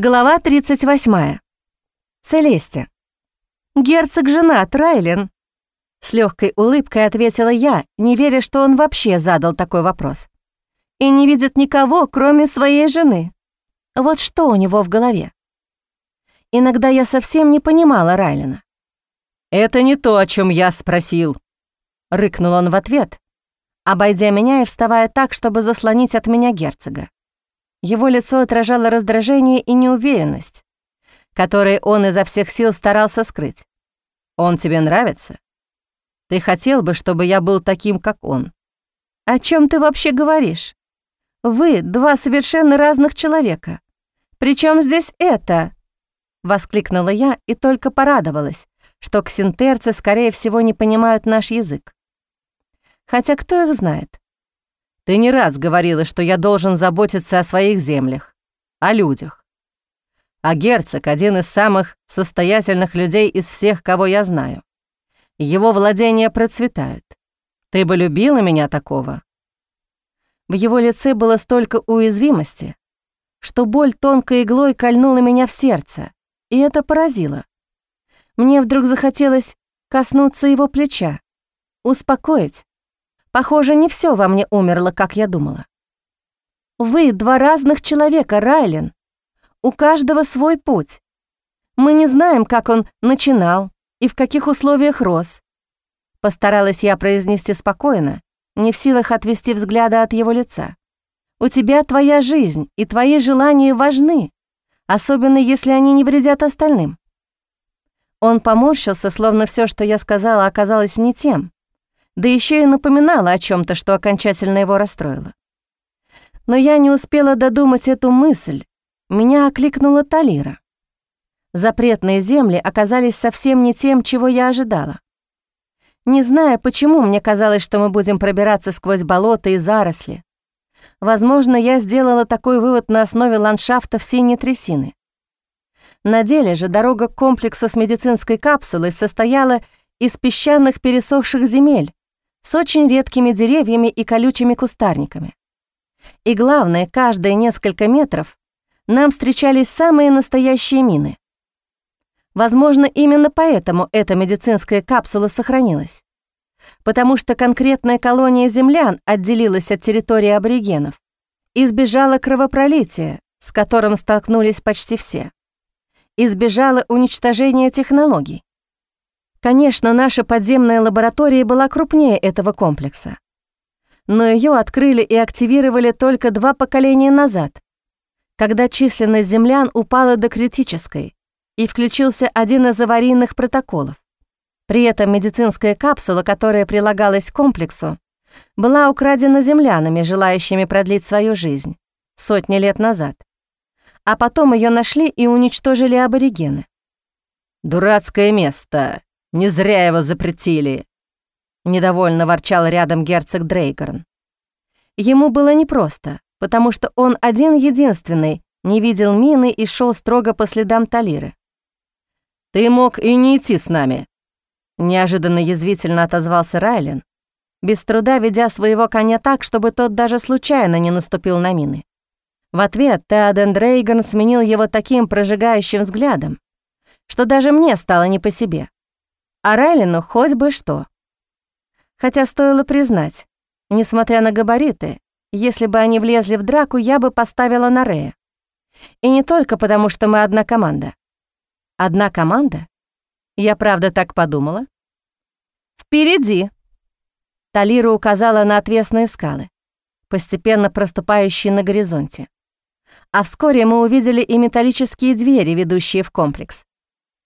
Глава 38. Целесте. «Герцог женат, Райлен», — с легкой улыбкой ответила я, не веря, что он вообще задал такой вопрос. «И не видит никого, кроме своей жены. Вот что у него в голове?» Иногда я совсем не понимала Райлена. «Это не то, о чем я спросил», — рыкнул он в ответ, обойдя меня и вставая так, чтобы заслонить от меня герцога. Его лицо отражало раздражение и неуверенность, которые он изо всех сил старался скрыть. «Он тебе нравится? Ты хотел бы, чтобы я был таким, как он?» «О чем ты вообще говоришь? Вы два совершенно разных человека. Причем здесь это?» Воскликнула я и только порадовалась, что ксентерцы, скорее всего, не понимают наш язык. Хотя кто их знает? Ты не раз говорила, что я должен заботиться о своих землях, о людях. А герцог — один из самых состоятельных людей из всех, кого я знаю. Его владения процветают. Ты бы любила меня такого?» В его лице было столько уязвимости, что боль тонкой иглой кольнула меня в сердце, и это поразило. Мне вдруг захотелось коснуться его плеча, успокоить, Похоже, не все во мне умерло, как я думала. Вы два разных человека, Райлен. У каждого свой путь. Мы не знаем, как он начинал и в каких условиях рос. Постаралась я произнести спокойно, не в силах отвести взгляда от его лица. У тебя твоя жизнь, и твои желания важны, особенно если они не вредят остальным. Он поморщился, словно все, что я сказала, оказалось не тем, да еще и напоминала о чем то что окончательно его расстроило. Но я не успела додумать эту мысль. Меня окликнула Талира. Запретные земли оказались совсем не тем, чего я ожидала. Не зная, почему мне казалось, что мы будем пробираться сквозь болота и заросли. Возможно, я сделала такой вывод на основе ландшафта в синей трясины. На деле же дорога к комплексу с медицинской капсулой состояла из песчаных пересохших земель, с очень редкими деревьями и колючими кустарниками. И главное, каждые несколько метров нам встречались самые настоящие мины. Возможно, именно поэтому эта медицинская капсула сохранилась. Потому что конкретная колония землян отделилась от территории аборигенов, избежала кровопролития, с которым столкнулись почти все, избежала уничтожения технологий. Конечно, наша подземная лаборатория была крупнее этого комплекса. Но ее открыли и активировали только два поколения назад, когда численность землян упала до критической и включился один из аварийных протоколов. При этом медицинская капсула, которая прилагалась к комплексу, была украдена землянами, желающими продлить свою жизнь, сотни лет назад. А потом ее нашли и уничтожили аборигены. «Дурацкое место», не зря его запретили!» Недовольно ворчал рядом герцог Дрейгорн. Ему было непросто, потому что он один-единственный не видел мины и шел строго по следам Талиры. «Ты мог и не идти с нами», — неожиданно язвительно отозвался Райлен, без труда ведя своего коня так, чтобы тот даже случайно не наступил на мины. В ответ Теоден Дрейган сменил его таким прожигающим взглядом, что даже мне стало не по себе а Райлину хоть бы что. Хотя стоило признать, несмотря на габариты, если бы они влезли в драку, я бы поставила на Рея. И не только потому, что мы одна команда. Одна команда? Я правда так подумала? «Впереди!» Талира указала на отвесные скалы, постепенно проступающие на горизонте. А вскоре мы увидели и металлические двери, ведущие в комплекс.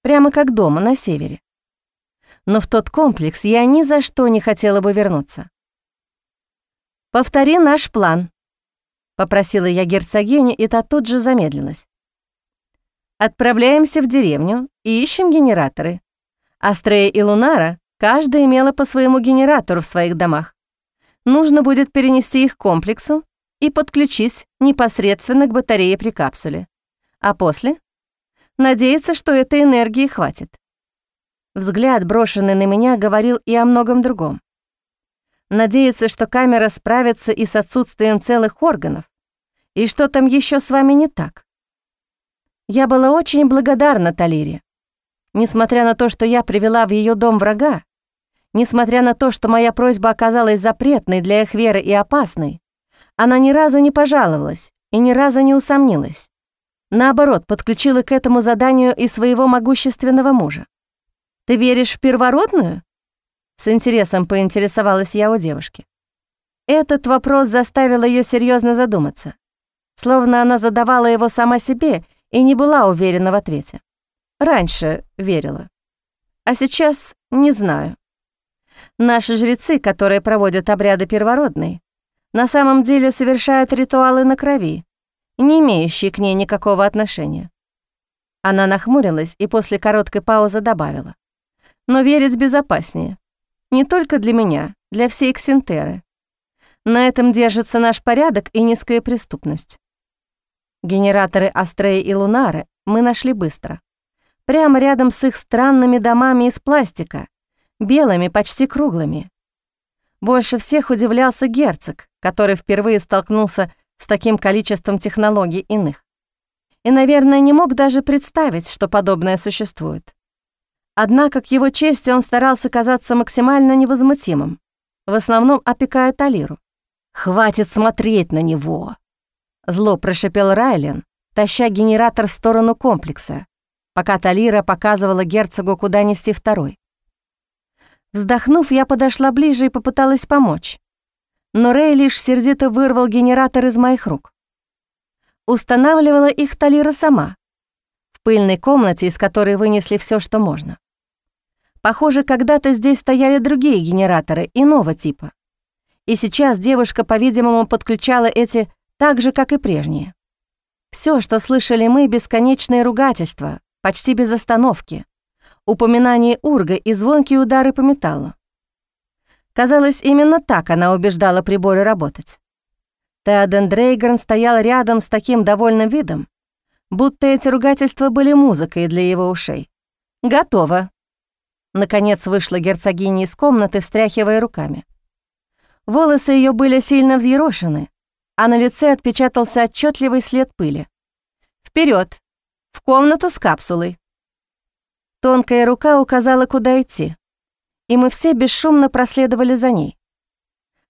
Прямо как дома на севере но в тот комплекс я ни за что не хотела бы вернуться. «Повтори наш план», — попросила я герцогиню, и та тут же замедлилась. «Отправляемся в деревню и ищем генераторы. Астрея и Лунара каждая имела по своему генератору в своих домах. Нужно будет перенести их к комплексу и подключить непосредственно к батарее при капсуле. А после — надеяться, что этой энергии хватит. Взгляд, брошенный на меня, говорил и о многом другом. Надеяться, что камера справится и с отсутствием целых органов, и что там еще с вами не так. Я была очень благодарна Талире. Несмотря на то, что я привела в ее дом врага, несмотря на то, что моя просьба оказалась запретной для их веры и опасной, она ни разу не пожаловалась и ни разу не усомнилась. Наоборот, подключила к этому заданию и своего могущественного мужа. «Ты веришь в первородную?» С интересом поинтересовалась я у девушки. Этот вопрос заставил ее серьезно задуматься, словно она задавала его сама себе и не была уверена в ответе. Раньше верила, а сейчас не знаю. Наши жрецы, которые проводят обряды первородной, на самом деле совершают ритуалы на крови, не имеющие к ней никакого отношения. Она нахмурилась и после короткой паузы добавила. «Но верить безопаснее. Не только для меня, для всей Ксентеры. На этом держится наш порядок и низкая преступность. Генераторы Астреи и Лунары мы нашли быстро. Прямо рядом с их странными домами из пластика, белыми, почти круглыми. Больше всех удивлялся герцог, который впервые столкнулся с таким количеством технологий иных. И, наверное, не мог даже представить, что подобное существует. Однако к его чести он старался казаться максимально невозмутимым, в основном опекая Талиру. «Хватит смотреть на него!» Зло прошипел Райлен, таща генератор в сторону комплекса, пока Талира показывала герцогу, куда нести второй. Вздохнув, я подошла ближе и попыталась помочь но Рэй лишь сердито вырвал генератор из моих рук. Устанавливала их Талира сама, пыльной комнате, из которой вынесли все, что можно. Похоже, когда-то здесь стояли другие генераторы иного типа. И сейчас девушка, по-видимому, подключала эти так же, как и прежние. Все, что слышали мы, бесконечные ругательства, почти без остановки, упоминание урга и звонкие удары по металлу. Казалось, именно так она убеждала приборы работать. Теоден Дрейгерн стоял рядом с таким довольным видом, будто эти ругательства были музыкой для его ушей. «Готово!» Наконец вышла герцогиня из комнаты, встряхивая руками. Волосы ее были сильно взъерошены, а на лице отпечатался отчетливый след пыли. Вперед, В комнату с капсулой!» Тонкая рука указала, куда идти и мы все бесшумно проследовали за ней.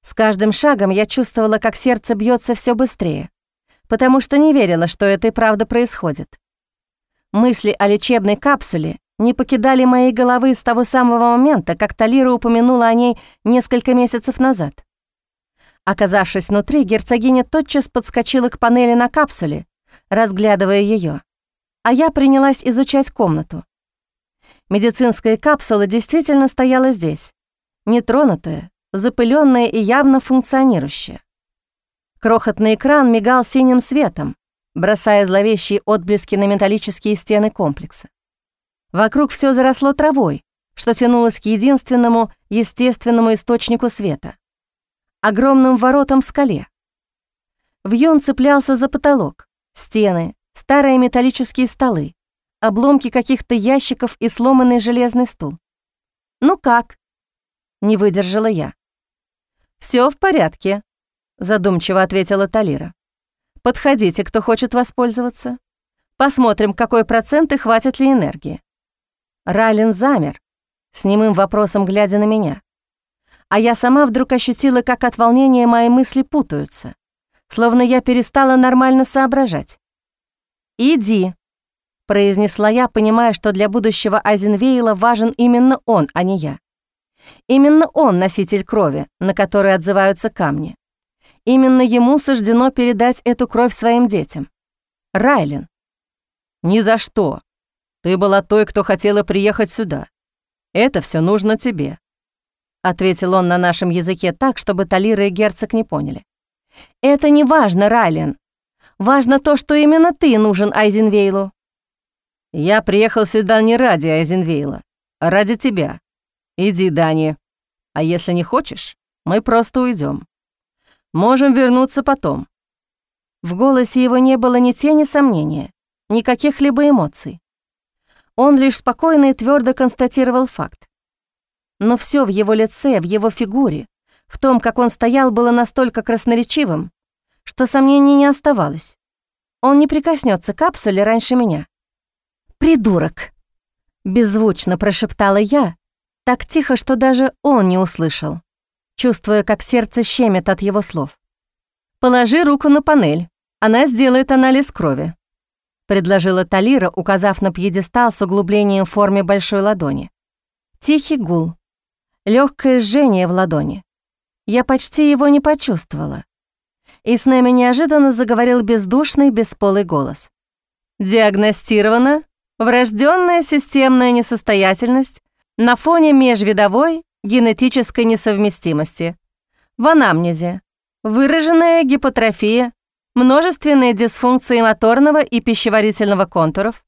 С каждым шагом я чувствовала, как сердце бьется все быстрее, потому что не верила, что это и правда происходит. Мысли о лечебной капсуле не покидали моей головы с того самого момента, как Талира упомянула о ней несколько месяцев назад. Оказавшись внутри, герцогиня тотчас подскочила к панели на капсуле, разглядывая ее, а я принялась изучать комнату. Медицинская капсула действительно стояла здесь, нетронутая, запыленная и явно функционирующая. Крохотный экран мигал синим светом, бросая зловещие отблески на металлические стены комплекса. Вокруг все заросло травой, что тянулось к единственному естественному источнику света — огромным воротам в скале. Вьюн цеплялся за потолок, стены, старые металлические столы, обломки каких-то ящиков и сломанный железный стул. «Ну как?» — не выдержала я. Все в порядке», — задумчиво ответила Талира. «Подходите, кто хочет воспользоваться. Посмотрим, какой процент и хватит ли энергии». Райлен замер, с немым вопросом глядя на меня. А я сама вдруг ощутила, как от волнения мои мысли путаются, словно я перестала нормально соображать. «Иди», произнесла я, понимая, что для будущего Айзенвейла важен именно он, а не я. Именно он носитель крови, на которой отзываются камни. Именно ему суждено передать эту кровь своим детям. Райлен. «Ни за что. Ты была той, кто хотела приехать сюда. Это все нужно тебе», — ответил он на нашем языке так, чтобы Талира и герцог не поняли. «Это не важно, Райлен. Важно то, что именно ты нужен Айзенвейлу. Я приехал сюда не ради Айзенвейла, а ради тебя. Иди, Дани. А если не хочешь, мы просто уйдем. Можем вернуться потом». В голосе его не было ни тени сомнения, ни каких-либо эмоций. Он лишь спокойно и твердо констатировал факт. Но все в его лице, в его фигуре, в том, как он стоял, было настолько красноречивым, что сомнений не оставалось. Он не прикоснется к капсуле раньше меня. «Придурок!» — беззвучно прошептала я, так тихо, что даже он не услышал, чувствуя, как сердце щемит от его слов. «Положи руку на панель, она сделает анализ крови», — предложила Талира, указав на пьедестал с углублением в форме большой ладони. Тихий гул, легкое жжение в ладони. Я почти его не почувствовала. И с нами неожиданно заговорил бездушный, бесполый голос. «Диагностирована врожденная системная несостоятельность на фоне межвидовой генетической несовместимости. В анамнезе выраженная гипотрофия, множественные дисфункции моторного и пищеварительного контуров,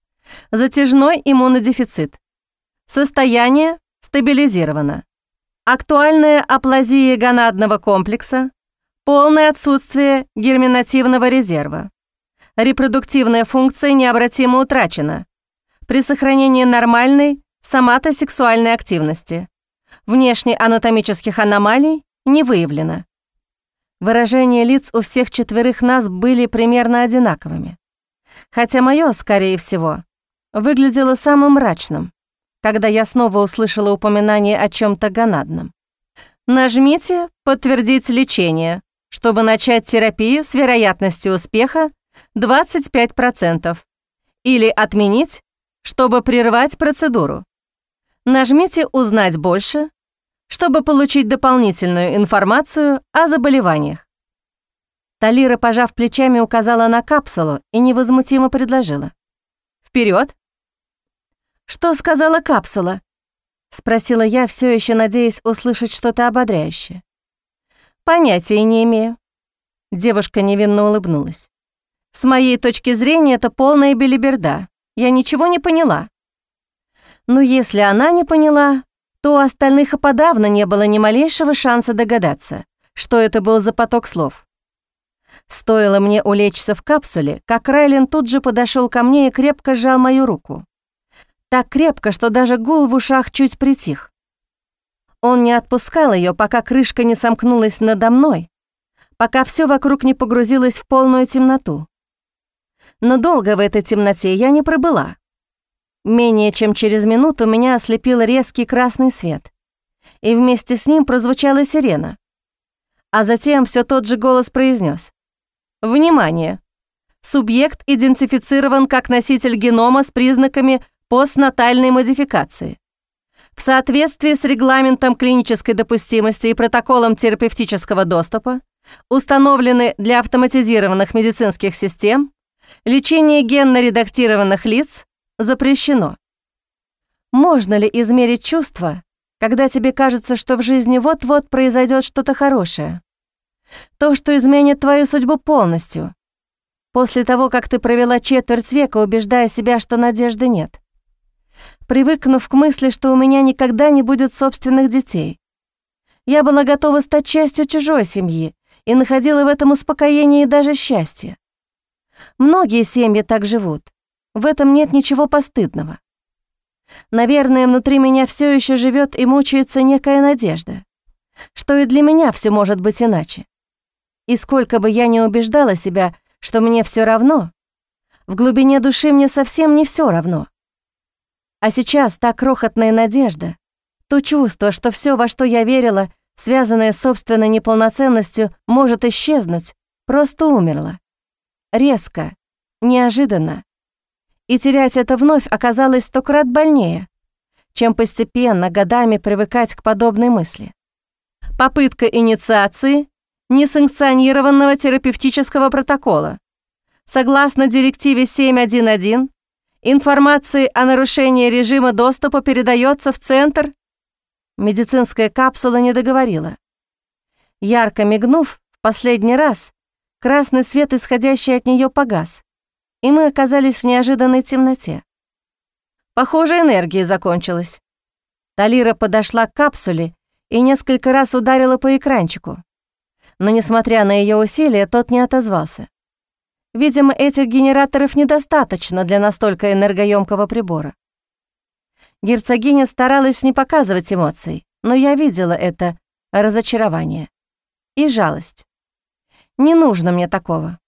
затяжной иммунодефицит. Состояние стабилизировано. Актуальная аплазия гонадного комплекса, полное отсутствие герминативного резерва. Репродуктивная функция необратимо утрачена. При сохранении нормальной соматосексуальной активности. Внешне анатомических аномалий не выявлено. Выражения лиц у всех четверых нас были примерно одинаковыми. Хотя мое, скорее всего, выглядело самым мрачным, когда я снова услышала упоминание о чем то гонадном. Нажмите «Подтвердить лечение», чтобы начать терапию с вероятностью успеха 25%, или отменить, чтобы прервать процедуру. Нажмите «Узнать больше», чтобы получить дополнительную информацию о заболеваниях. Талира, пожав плечами, указала на капсулу и невозмутимо предложила. «Вперед!» «Что сказала капсула?» — спросила я, все еще надеясь услышать что-то ободряющее. «Понятия не имею». Девушка невинно улыбнулась. «С моей точки зрения, это полная белиберда. Я ничего не поняла. Но если она не поняла, то у остальных и подавно не было ни малейшего шанса догадаться, что это был за поток слов. Стоило мне улечься в капсуле, как Райлен тут же подошел ко мне и крепко сжал мою руку. Так крепко, что даже гул в ушах чуть притих. Он не отпускал ее, пока крышка не сомкнулась надо мной, пока все вокруг не погрузилось в полную темноту. Но долго в этой темноте я не пробыла. Менее чем через минуту меня ослепил резкий красный свет, и вместе с ним прозвучала сирена. А затем все тот же голос произнес: «Внимание! Субъект идентифицирован как носитель генома с признаками постнатальной модификации. В соответствии с регламентом клинической допустимости и протоколом терапевтического доступа, установлены для автоматизированных медицинских систем, лечение генно-редактированных лиц запрещено. Можно ли измерить чувства, когда тебе кажется, что в жизни вот-вот произойдет что-то хорошее? То, что изменит твою судьбу полностью. После того, как ты провела четверть века, убеждая себя, что надежды нет. Привыкнув к мысли, что у меня никогда не будет собственных детей. Я была готова стать частью чужой семьи и находила в этом успокоение и даже счастье. Многие семьи так живут. В этом нет ничего постыдного. Наверное, внутри меня все еще живет и мучается некая надежда, что и для меня все может быть иначе. И сколько бы я ни убеждала себя, что мне все равно, в глубине души мне совсем не все равно. А сейчас та крохотная надежда, то чувство, что все, во что я верила, связанное с собственной неполноценностью, может исчезнуть, просто умерло. Резко, неожиданно, и терять это вновь оказалось сто крат больнее, чем постепенно, годами привыкать к подобной мысли. Попытка инициации несанкционированного терапевтического протокола. Согласно директиве 7.1.1, информация о нарушении режима доступа передается в Центр. Медицинская капсула не договорила. Ярко мигнув в последний раз, красный свет, исходящий от нее, погас и мы оказались в неожиданной темноте. Похоже, энергия закончилась. Талира подошла к капсуле и несколько раз ударила по экранчику. Но, несмотря на ее усилия, тот не отозвался. Видимо, этих генераторов недостаточно для настолько энергоемкого прибора. Герцогиня старалась не показывать эмоций, но я видела это разочарование и жалость. Не нужно мне такого.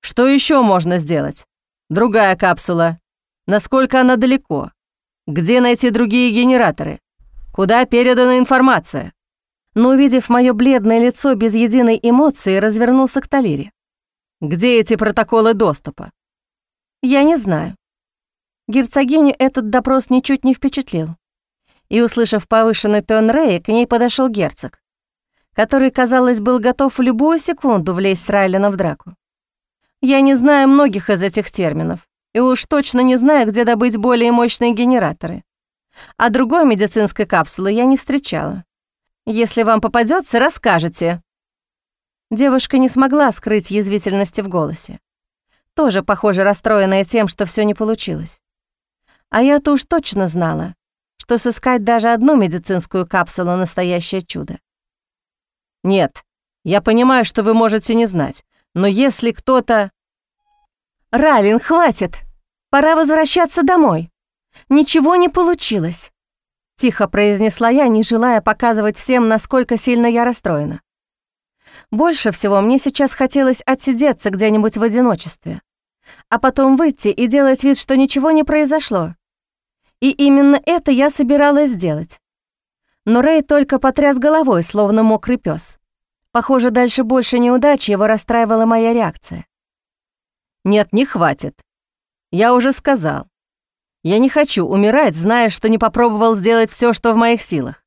Что еще можно сделать? Другая капсула. Насколько она далеко? Где найти другие генераторы? Куда передана информация?» Но, увидев мое бледное лицо без единой эмоции, развернулся к Талире. «Где эти протоколы доступа?» «Я не знаю». Герцогиню этот допрос ничуть не впечатлил. И, услышав повышенный тон Рэя, к ней подошел герцог, который, казалось, был готов в любую секунду влезть с Райлена в драку. Я не знаю многих из этих терминов, и уж точно не знаю, где добыть более мощные генераторы. А другой медицинской капсулы я не встречала. Если вам попадется, расскажете». Девушка не смогла скрыть язвительности в голосе. Тоже, похоже, расстроенная тем, что все не получилось. А я-то уж точно знала, что сыскать даже одну медицинскую капсулу — настоящее чудо. «Нет, я понимаю, что вы можете не знать, но если кто-то...» «Ралин, хватит! Пора возвращаться домой. Ничего не получилось», — тихо произнесла я, не желая показывать всем, насколько сильно я расстроена. Больше всего мне сейчас хотелось отсидеться где-нибудь в одиночестве, а потом выйти и делать вид, что ничего не произошло. И именно это я собиралась сделать. Но Рэй только потряс головой, словно мокрый пес. Похоже, дальше больше неудачи его расстраивала моя реакция. «Нет, не хватит. Я уже сказал. Я не хочу умирать, зная, что не попробовал сделать все, что в моих силах.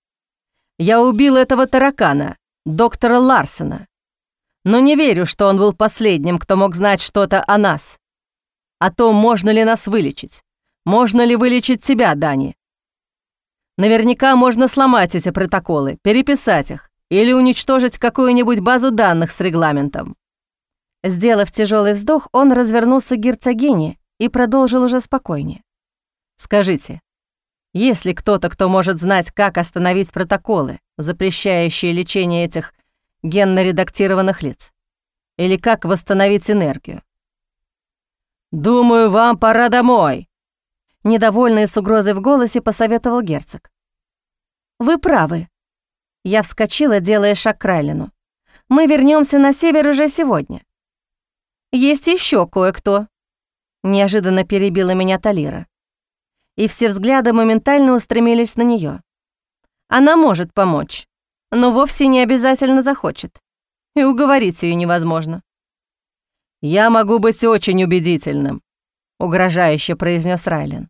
Я убил этого таракана, доктора Ларсона. Но не верю, что он был последним, кто мог знать что-то о нас. О том, можно ли нас вылечить. Можно ли вылечить тебя, Дани. Наверняка можно сломать эти протоколы, переписать их или уничтожить какую-нибудь базу данных с регламентом. Сделав тяжелый вздох, он развернулся к герцогине и продолжил уже спокойнее. «Скажите, есть ли кто-то, кто может знать, как остановить протоколы, запрещающие лечение этих генно-редактированных лиц? Или как восстановить энергию?» «Думаю, вам пора домой», — недовольный с угрозой в голосе посоветовал герцог. «Вы правы». Я вскочила, делая шаг к Райлину. «Мы вернемся на север уже сегодня. Есть еще кое-кто», — неожиданно перебила меня Талира. И все взгляды моментально устремились на нее. Она может помочь, но вовсе не обязательно захочет. И уговорить ее невозможно. «Я могу быть очень убедительным», — угрожающе произнес Райлен.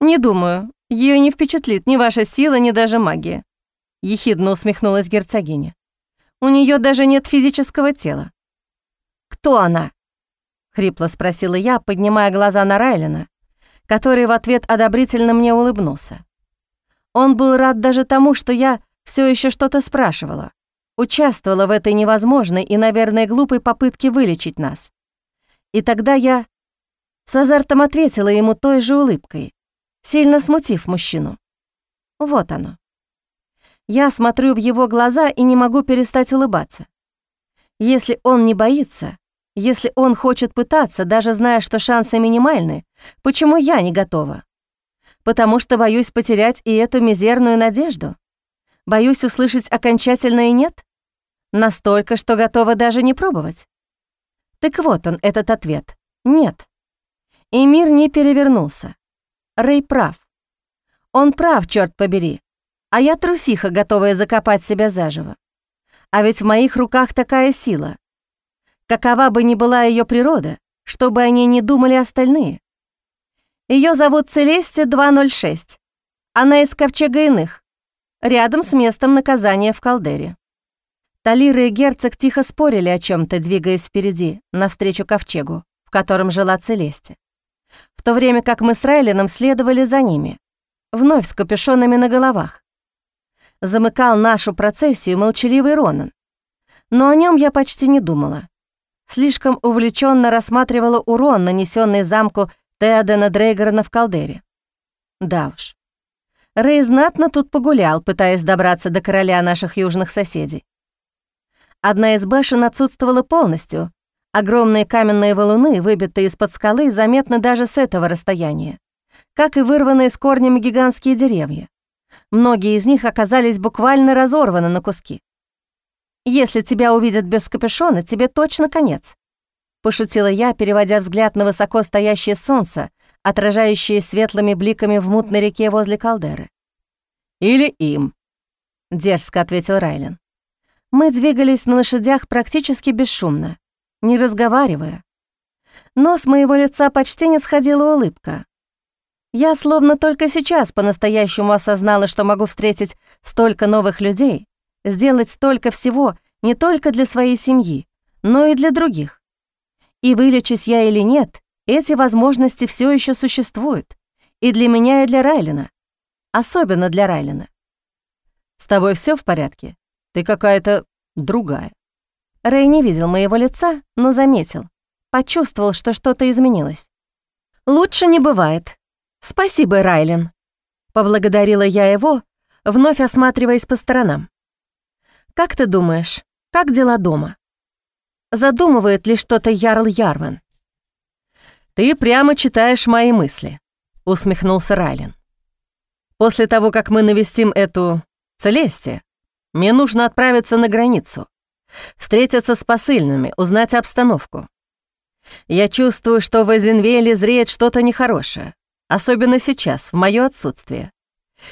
«Не думаю. Ее не впечатлит ни ваша сила, ни даже магия», — ехидно усмехнулась герцогиня. «У нее даже нет физического тела». «Кто она?» хрипло спросила я, поднимая глаза на Райлина, который в ответ одобрительно мне улыбнулся. Он был рад даже тому, что я все еще что-то спрашивала, участвовала в этой невозможной и, наверное, глупой попытке вылечить нас. И тогда я с азартом ответила ему той же улыбкой, сильно смутив мужчину. Вот оно. Я смотрю в его глаза и не могу перестать улыбаться. Если он не боится, если он хочет пытаться, даже зная, что шансы минимальны, почему я не готова? Потому что боюсь потерять и эту мизерную надежду? Боюсь услышать окончательное «нет»? Настолько, что готова даже не пробовать? Так вот он, этот ответ. Нет. И мир не перевернулся. Рэй прав. Он прав, черт побери. А я трусиха, готовая закопать себя заживо. А ведь в моих руках такая сила, какова бы ни была ее природа, чтобы они не думали остальные. Ее зовут Целесте 206. Она из Ковчега Иных, рядом с местом наказания в Калдере. Талира и герцог тихо спорили о чем то двигаясь впереди, навстречу Ковчегу, в котором жила Целесте. В то время как мы с Райлином следовали за ними, вновь с капюшонами на головах. Замыкал нашу процессию молчаливый Ронан. Но о нем я почти не думала слишком увлеченно рассматривала урон, нанесенный замку Теодена Дрейгерна в Калдере. Да уж. Рэй знатно тут погулял, пытаясь добраться до короля наших южных соседей. Одна из башен отсутствовала полностью. Огромные каменные валуны, выбитые из-под скалы, заметны даже с этого расстояния, как и вырванные с корнями гигантские деревья. Многие из них оказались буквально разорваны на куски. Если тебя увидят без капюшона, тебе точно конец», — пошутила я, переводя взгляд на высоко стоящее солнце, отражающие светлыми бликами в мутной реке возле калдеры. «Или им», — дерзко ответил Райлен. Мы двигались на лошадях практически бесшумно, не разговаривая. Но с моего лица почти не сходила улыбка. Я словно только сейчас по-настоящему осознала, что могу встретить столько новых людей, сделать столько всего не только для своей семьи, но и для других. И вылечусь я или нет, эти возможности все еще существуют. И для меня, и для Райлина. Особенно для Райлина. «С тобой все в порядке? Ты какая-то другая». Рэй не видел моего лица, но заметил. Почувствовал, что что-то изменилось. «Лучше не бывает. Спасибо, Райлин». Поблагодарила я его, вновь осматриваясь по сторонам. «Как ты думаешь, как дела дома? Задумывает ли что-то Ярл Ярван?» «Ты прямо читаешь мои мысли», — усмехнулся Райлин. «После того, как мы навестим эту Целесте, мне нужно отправиться на границу, встретиться с посыльными, узнать обстановку. Я чувствую, что в Эзенвеле зреет что-то нехорошее, особенно сейчас, в моё отсутствие.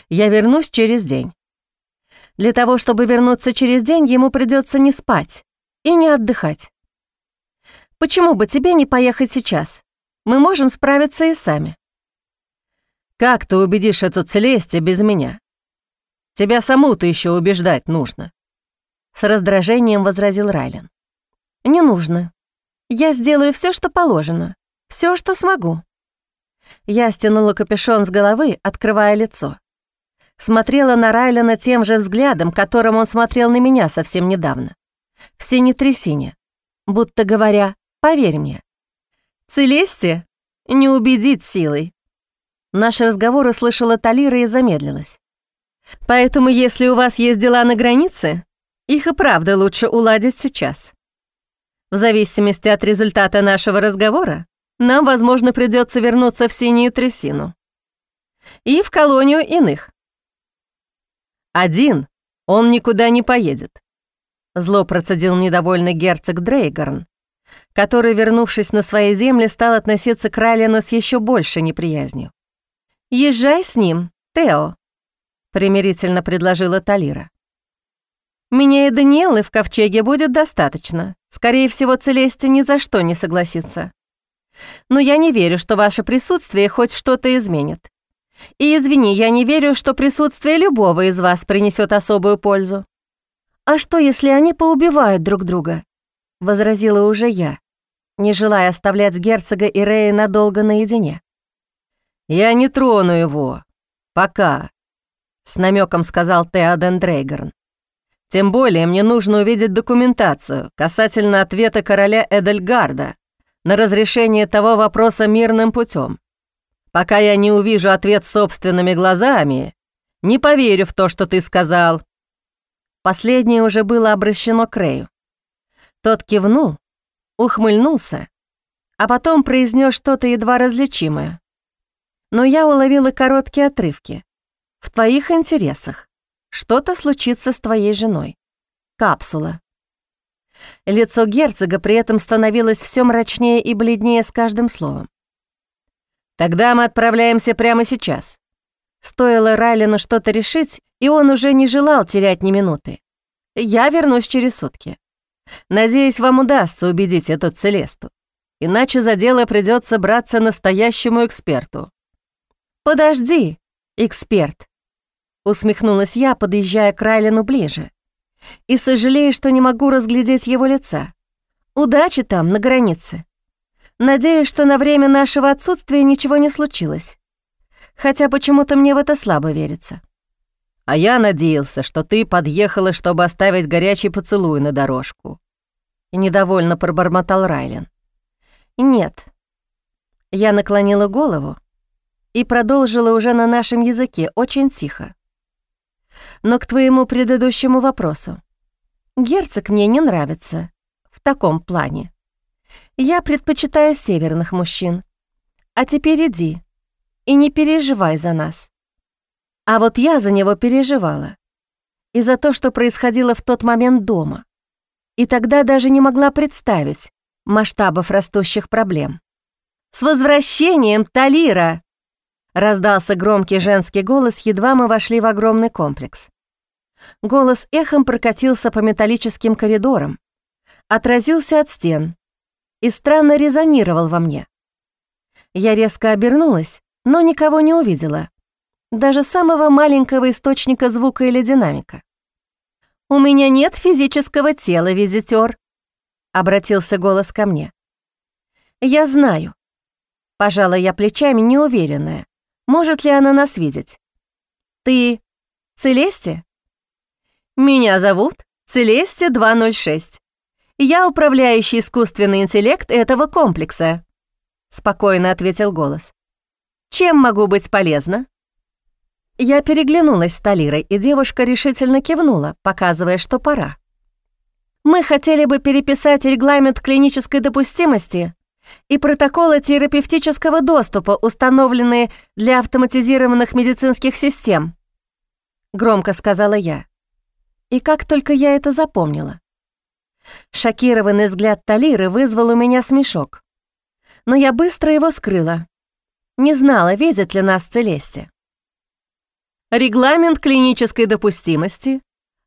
Я вернусь через день. Для того, чтобы вернуться через день, ему придется не спать и не отдыхать. Почему бы тебе не поехать сейчас? Мы можем справиться и сами. Как ты убедишь эту Целесте без меня? Тебя саму-то еще убеждать нужно. С раздражением возразил Райлен. Не нужно. Я сделаю все, что положено, все, что смогу. Я стянула капюшон с головы, открывая лицо смотрела на Райлена тем же взглядом, которым он смотрел на меня совсем недавно. В синей трясине, будто говоря, поверь мне. Целесте не убедить силой. Наш разговор услышала Талира и замедлилась. Поэтому, если у вас есть дела на границе, их и правда лучше уладить сейчас. В зависимости от результата нашего разговора, нам, возможно, придется вернуться в синюю трясину. И в колонию иных. Один он никуда не поедет. Зло процедил недовольный герцог Дрейгарн, который, вернувшись на свои земли, стал относиться к Райлину с еще большей неприязнью. «Езжай с ним, Тео», — примирительно предложила Талира. «Меня и Даниэлы в ковчеге будет достаточно. Скорее всего, Целесте ни за что не согласится. Но я не верю, что ваше присутствие хоть что-то изменит. И извини, я не верю, что присутствие любого из вас принесет особую пользу. А что, если они поубивают друг друга? возразила уже я, не желая оставлять герцога и Рея надолго наедине. Я не трону его. Пока, с намеком сказал Теоден Дрейгерн. Тем более мне нужно увидеть документацию касательно ответа короля Эдельгарда на разрешение того вопроса мирным путем. Пока я не увижу ответ собственными глазами, не поверю в то, что ты сказал». Последнее уже было обращено к Рэю. Тот кивнул, ухмыльнулся, а потом произнес что-то едва различимое. Но я уловила короткие отрывки. «В твоих интересах. Что-то случится с твоей женой. Капсула». Лицо герцога при этом становилось все мрачнее и бледнее с каждым словом. Тогда мы отправляемся прямо сейчас. Стоило Райлину что-то решить, и он уже не желал терять ни минуты. Я вернусь через сутки. Надеюсь, вам удастся убедить эту Целесту. Иначе за дело придется браться настоящему эксперту. «Подожди, эксперт», — усмехнулась я, подъезжая к Райлину ближе. «И сожалею, что не могу разглядеть его лица. Удачи там, на границе». Надеюсь, что на время нашего отсутствия ничего не случилось. Хотя почему-то мне в это слабо верится. А я надеялся, что ты подъехала, чтобы оставить горячий поцелуй на дорожку. Недовольно пробормотал Райлен. Нет. Я наклонила голову и продолжила уже на нашем языке очень тихо. Но к твоему предыдущему вопросу. Герцог мне не нравится в таком плане. Я предпочитаю северных мужчин. А теперь иди и не переживай за нас. А вот я за него переживала. И за то, что происходило в тот момент дома. И тогда даже не могла представить масштабов растущих проблем. С возвращением, Талира!» Раздался громкий женский голос, едва мы вошли в огромный комплекс. Голос эхом прокатился по металлическим коридорам, отразился от стен и странно резонировал во мне. Я резко обернулась, но никого не увидела, даже самого маленького источника звука или динамика. «У меня нет физического тела, визитер», — обратился голос ко мне. «Я знаю». Пожала я плечами, неуверенная, может ли она нас видеть. «Ты Целесте?» «Меня зовут Целесте 206. Я управляющий искусственный интеллект этого комплекса», — спокойно ответил голос. «Чем могу быть полезна?» Я переглянулась с Талирой, и девушка решительно кивнула, показывая, что пора. «Мы хотели бы переписать регламент клинической допустимости и протоколы терапевтического доступа, установленные для автоматизированных медицинских систем», — громко сказала я. И как только я это запомнила. Шокированный взгляд Талиры вызвал у меня смешок. Но я быстро его скрыла. Не знала, видит ли нас Целесте. Регламент клинической допустимости,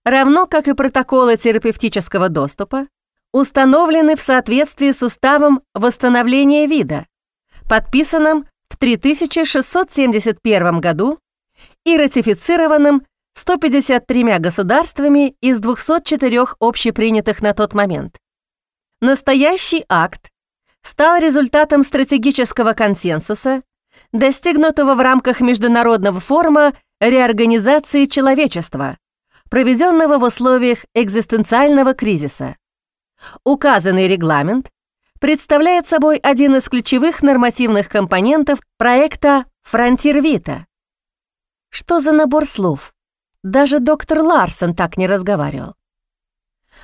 равно как и протоколы терапевтического доступа, установлены в соответствии с Уставом восстановления вида, подписанным в 3671 году и ратифицированным 153 государствами из 204 общепринятых на тот момент. Настоящий акт стал результатом стратегического консенсуса, достигнутого в рамках Международного форума реорганизации человечества, проведенного в условиях экзистенциального кризиса. Указанный регламент представляет собой один из ключевых нормативных компонентов проекта «Фронтир Вита». Что за набор слов? Даже доктор Ларсон так не разговаривал.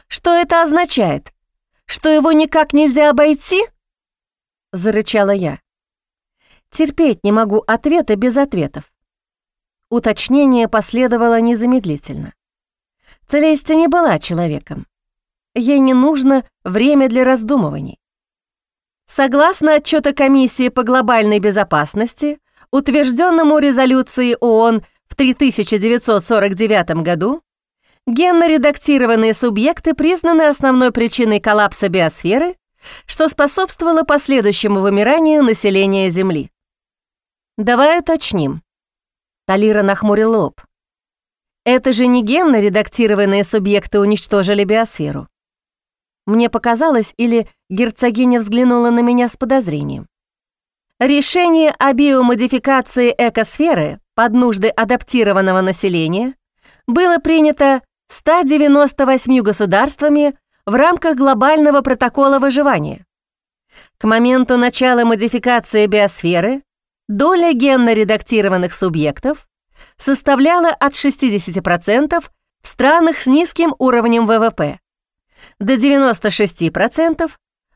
«Что это означает? Что его никак нельзя обойти?» Зарычала я. Терпеть не могу ответа без ответов. Уточнение последовало незамедлительно. Целестия не была человеком. Ей не нужно время для раздумываний. Согласно отчету Комиссии по глобальной безопасности, утвержденному резолюцией ООН в 1949 году, генно-редактированные субъекты признаны основной причиной коллапса биосферы, что способствовало последующему вымиранию населения Земли. Давай уточним. Талира нахмурил лоб. Это же не генно редактированные субъекты уничтожили биосферу. Мне показалось, или герцогиня взглянула на меня с подозрением. Решение о биомодификации экосферы под нужды адаптированного населения было принято 198 государствами в рамках глобального протокола выживания. К моменту начала модификации биосферы доля генно-редактированных субъектов составляла от 60% в странах с низким уровнем ВВП до 96%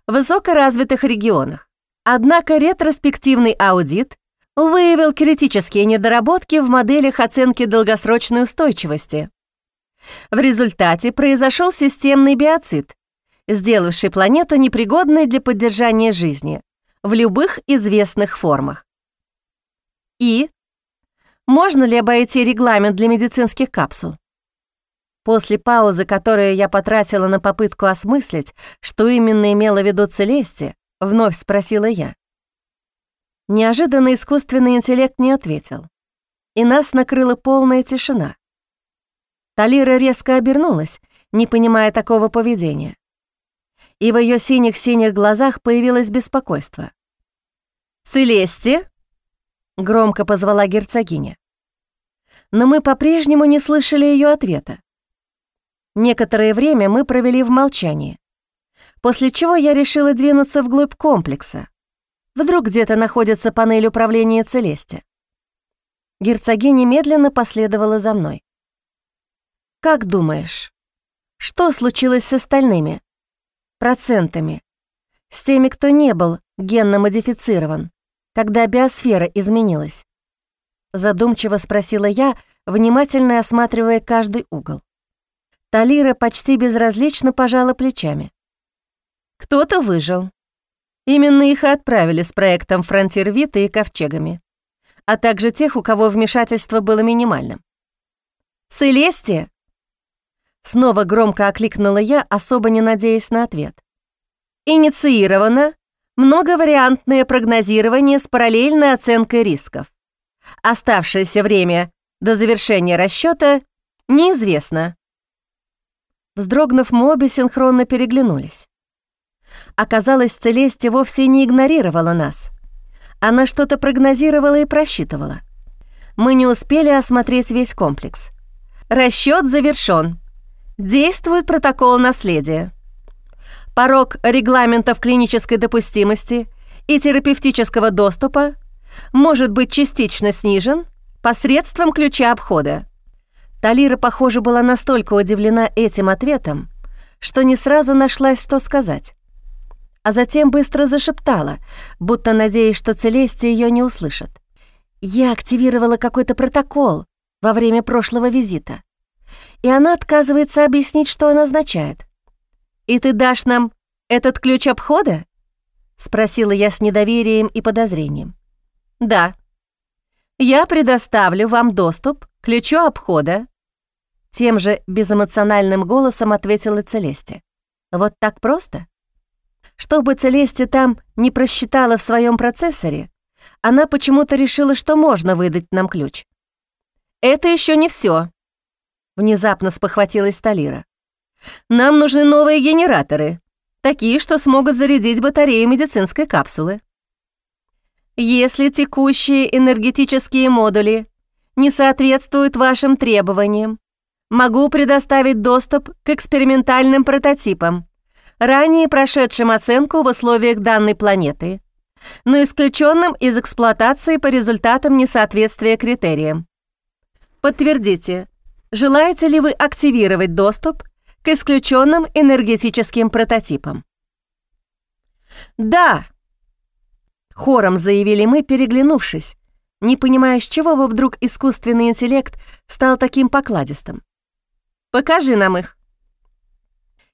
в высокоразвитых регионах. Однако ретроспективный аудит выявил критические недоработки в моделях оценки долгосрочной устойчивости. В результате произошел системный биоцид, сделавший планету непригодной для поддержания жизни в любых известных формах. И можно ли обойти регламент для медицинских капсул? После паузы, которую я потратила на попытку осмыслить, что именно имела в виду Целесте, вновь спросила я. Неожиданно искусственный интеллект не ответил, и нас накрыла полная тишина. Талира резко обернулась, не понимая такого поведения. И в ее синих-синих глазах появилось беспокойство. «Целесте?» громко позвала герцогиня. Но мы по-прежнему не слышали ее ответа. Некоторое время мы провели в молчании, после чего я решила двинуться вглубь комплекса. Вдруг где-то находится панель управления Целесте. Герцогиня медленно последовала за мной. «Как думаешь, что случилось с остальными? Процентами? С теми, кто не был генно модифицирован?» когда биосфера изменилась? Задумчиво спросила я, внимательно осматривая каждый угол. Талира почти безразлично пожала плечами. Кто-то выжил. Именно их и отправили с проектом «Фронтир Вита» и ковчегами, а также тех, у кого вмешательство было минимальным. «Целестия!» Снова громко окликнула я, особо не надеясь на ответ. «Инициировано многовариантное прогнозирование с параллельной оценкой рисков. Оставшееся время до завершения расчета неизвестно». Вздрогнув, мы обе синхронно переглянулись. Оказалось, Целесте вовсе не игнорировала нас. Она что-то прогнозировала и просчитывала. Мы не успели осмотреть весь комплекс. Расчет завершён. Действует протокол наследия. Порог регламентов клинической допустимости и терапевтического доступа может быть частично снижен посредством ключа обхода. Талира, похоже, была настолько удивлена этим ответом, что не сразу нашлась, что сказать. А затем быстро зашептала, будто надеясь, что Целестия ее не услышит. «Я активировала какой-то протокол во время прошлого визита, и она отказывается объяснить, что он означает. «И ты дашь нам этот ключ обхода?» — спросила я с недоверием и подозрением. «Да. Я предоставлю вам доступ к ключу обхода тем же безэмоциональным голосом ответила Целесте. «Вот так просто?» Чтобы Целесте там не просчитала в своем процессоре, она почему-то решила, что можно выдать нам ключ. «Это еще не все, внезапно спохватилась Талира. «Нам нужны новые генераторы, такие, что смогут зарядить батарею медицинской капсулы. Если текущие энергетические модули не соответствуют вашим требованиям, Могу предоставить доступ к экспериментальным прототипам, ранее прошедшим оценку в условиях данной планеты, но исключенным из эксплуатации по результатам несоответствия критериям. Подтвердите, желаете ли вы активировать доступ к исключенным энергетическим прототипам? «Да!» — хором заявили мы, переглянувшись, не понимая, с чего бы вдруг искусственный интеллект стал таким покладистым. Покажи нам их».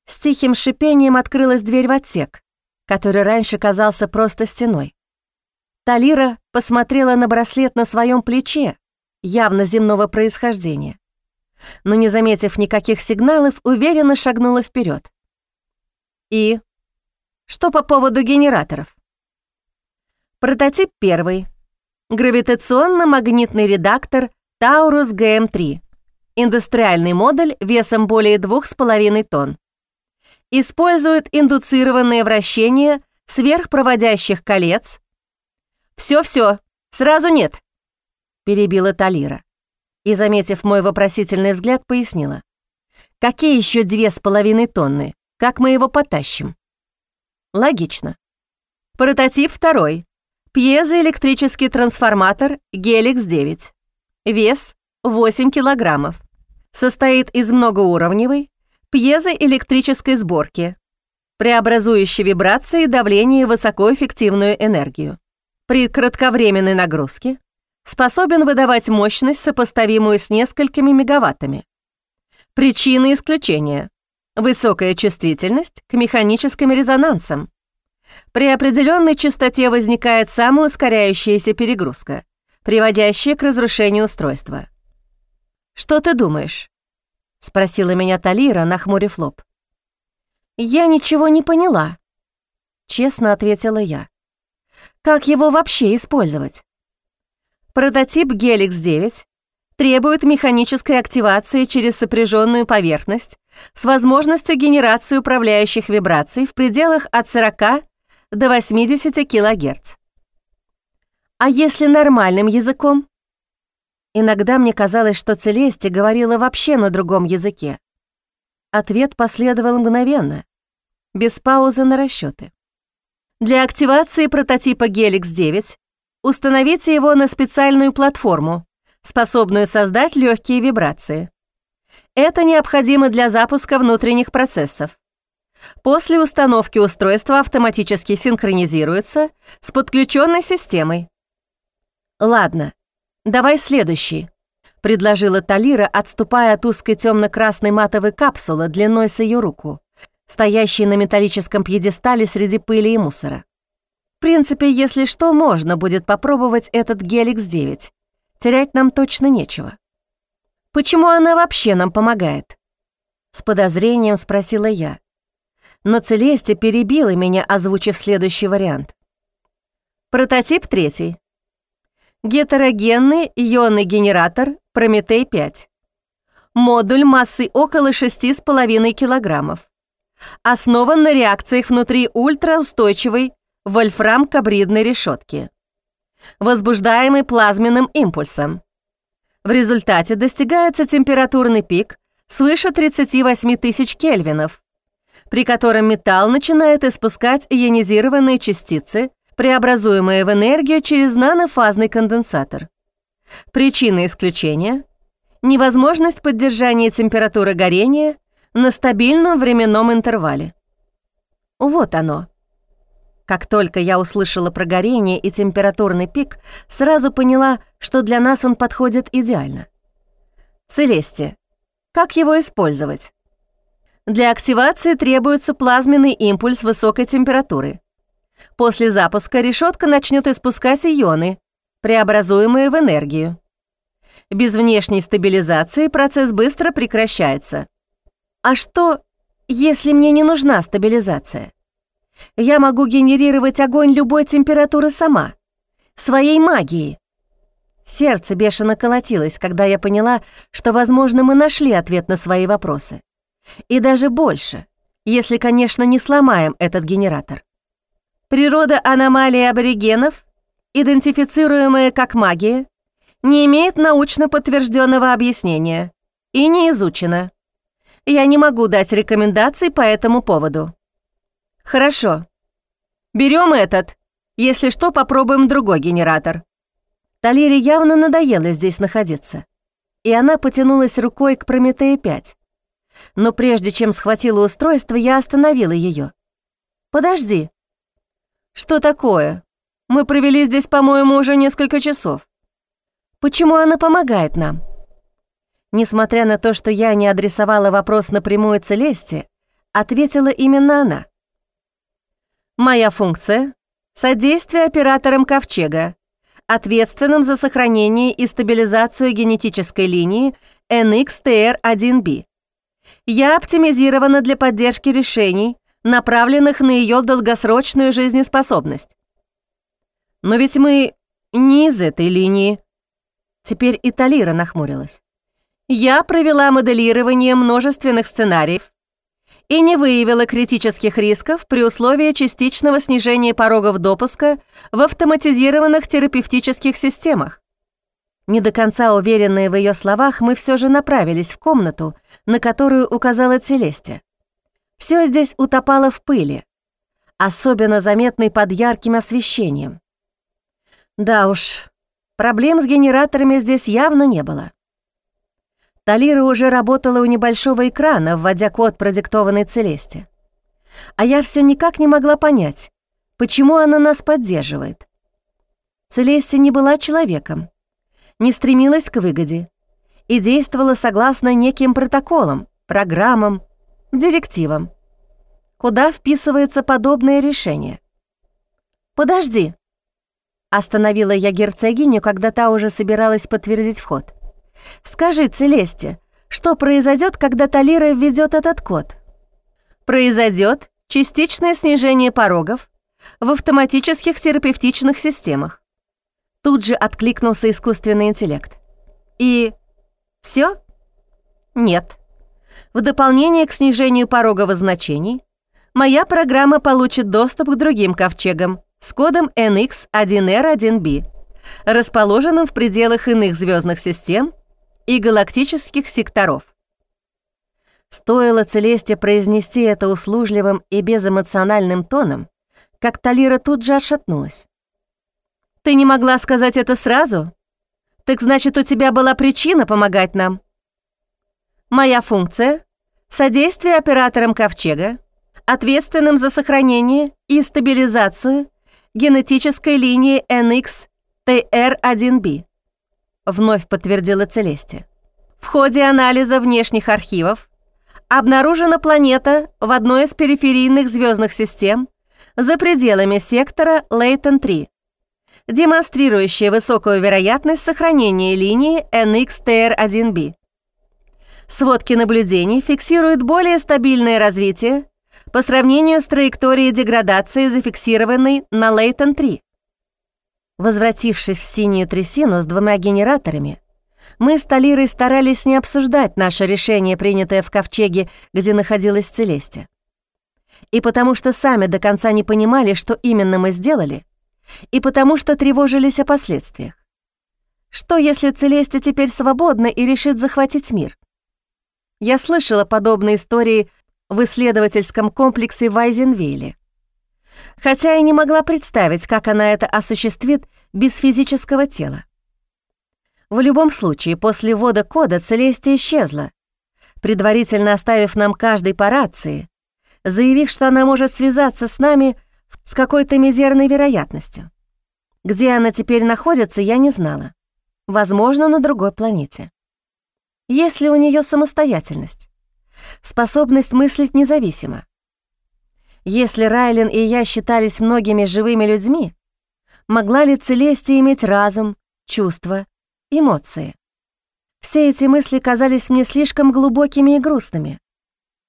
С тихим шипением открылась дверь в отсек, который раньше казался просто стеной. Талира посмотрела на браслет на своем плече, явно земного происхождения, но, не заметив никаких сигналов, уверенно шагнула вперед. «И? Что по поводу генераторов?» Прототип первый. Гравитационно-магнитный редактор Таурус ГМ-3. Индустриальный модуль весом более 2,5 тонн. Использует индуцированное вращение сверхпроводящих колец. «Все-все, сразу нет», — перебила Талира. И, заметив мой вопросительный взгляд, пояснила. «Какие еще две с половиной тонны? Как мы его потащим?» Логично. Прототип второй. Пьезоэлектрический трансформатор Геликс-9. Вес 8 килограммов состоит из многоуровневой пьезоэлектрической сборки, преобразующей вибрации и давление и высокоэффективную энергию. При кратковременной нагрузке способен выдавать мощность, сопоставимую с несколькими мегаваттами. Причины исключения — высокая чувствительность к механическим резонансам. При определенной частоте возникает самоускоряющаяся перегрузка, приводящая к разрушению устройства. «Что ты думаешь?» — спросила меня Талира, нахмурив лоб. «Я ничего не поняла», — честно ответила я. «Как его вообще использовать?» Прототип Геликс-9 требует механической активации через сопряженную поверхность с возможностью генерации управляющих вибраций в пределах от 40 до 80 кГц. А если нормальным языком? Иногда мне казалось, что Целесте говорила вообще на другом языке. Ответ последовал мгновенно, без паузы на расчеты. Для активации прототипа Helix-9 установите его на специальную платформу, способную создать легкие вибрации. Это необходимо для запуска внутренних процессов. После установки устройство автоматически синхронизируется с подключенной системой. Ладно, «Давай следующий», — предложила Талира, отступая от узкой темно-красной матовой капсулы длиной с ее руку, стоящей на металлическом пьедестале среди пыли и мусора. В принципе, если что, можно будет попробовать этот Геликс-9. Терять нам точно нечего. Почему она вообще нам помогает? С подозрением спросила я. Но Целесте перебила меня, озвучив следующий вариант. Прототип третий. Гетерогенный ионный генератор Прометей-5. Модуль массой около 6,5 килограммов. Основан на реакциях внутри ультраустойчивой вольфрам-кабридной решетки, возбуждаемой плазменным импульсом. В результате достигается температурный пик свыше 38 тысяч кельвинов, при котором металл начинает испускать ионизированные частицы, преобразуемые в энергию через нанофазный конденсатор. Причина исключения невозможность поддержания температуры горения на стабильном временном интервале. Вот оно. Как только я услышала про горение и температурный пик, сразу поняла, что для нас он подходит идеально. Целесте. Как его использовать? Для активации требуется плазменный импульс высокой температуры. После запуска решетка начнет испускать ионы, преобразуемые в энергию. Без внешней стабилизации процесс быстро прекращается. А что, если мне не нужна стабилизация? Я могу генерировать огонь любой температуры сама, своей магией. Сердце бешено колотилось, когда я поняла, что, возможно, мы нашли ответ на свои вопросы. И даже больше, если, конечно, не сломаем этот генератор. Природа аномалии аборигенов, идентифицируемая как магия, не имеет научно подтвержденного объяснения и не изучена. Я не могу дать рекомендаций по этому поводу. Хорошо. Берем этот. Если что, попробуем другой генератор. Талире явно надоело здесь находиться. И она потянулась рукой к Прометею-5. Но прежде чем схватила устройство, я остановила ее. «Подожди». «Что такое? Мы провели здесь, по-моему, уже несколько часов. Почему она помогает нам? Несмотря на то, что я не адресовала вопрос напрямую Целесте, ответила именно она. «Моя функция — содействие операторам Ковчега, ответственным за сохранение и стабилизацию генетической линии NXTR1B. Я оптимизирована для поддержки решений, направленных на ее долгосрочную жизнеспособность. Но ведь мы не из этой линии, Теперь и Талира нахмурилась. «Я провела моделирование множественных сценариев и не выявила критических рисков при условии частичного снижения порогов допуска в автоматизированных терапевтических системах. Не до конца уверенные в ее словах, мы все же направились в комнату, на которую указала Целесте. Все здесь утопало в пыли, особенно заметной под ярким освещением. Да уж, Проблем с генераторами здесь явно не было. Талира уже работала у небольшого экрана, вводя код, продиктованный Целесте. А я все никак не могла понять, почему она нас поддерживает. Целесте не была человеком, не стремилась к выгоде и действовала согласно неким протоколам, программам, директивам. Куда вписывается подобное решение? «Подожди», Остановила я герцогиню, когда та уже собиралась подтвердить вход. «Скажи, Целесте, что произойдет, когда Талира введет этот код?» «Произойдет частичное снижение порогов в автоматических терапевтичных системах». Тут же откликнулся искусственный интеллект. «И все? «Нет. В дополнение к снижению пороговых значений, моя программа получит доступ к другим ковчегам, с кодом NX1R1B, расположенным в пределах иных звездных систем и галактических секторов. Стоило Целесте произнести это услужливым и безэмоциональным тоном, как Талира тут же отшатнулась. «Ты не могла сказать это сразу? Так значит, у тебя была причина помогать нам?» «Моя функция — содействие операторам Ковчега, ответственным за сохранение и стабилизацию генетической линии NX-TR1B», вновь подтвердила Целесте. В ходе анализа внешних архивов обнаружена планета в одной из периферийных звездных систем за пределами сектора Лейтон-3, демонстрирующее высокую вероятность сохранения линии NXTR-1B. Сводки наблюдений фиксируют более стабильное развитие по сравнению с траекторией деградации, зафиксированной на Лейтон-3. Возвратившись в синюю трясину с двумя генераторами, мы с Талирой старались не обсуждать наше решение, принятое в ковчеге, где находилась Целестия. И потому что сами до конца не понимали, что именно мы сделали, и потому что тревожились о последствиях. Что, если Целестия теперь свободна и решит захватить мир? Я слышала подобные истории в исследовательском комплексе в. Хотя и не могла представить, как она это осуществит без физического тела. В любом случае, после ввода кода Целестия исчезла, предварительно оставив нам каждый по рации, заявив, что она может связаться с нами с какой-то мизерной вероятностью. Где она теперь находится, я не знала. Возможно, на другой планете. Есть ли у нее самостоятельность? Способность мыслить независимо? Если Райлен и я считались многими живыми людьми, могла ли Целестия иметь разум, чувства, эмоции. Все эти мысли казались мне слишком глубокими и грустными.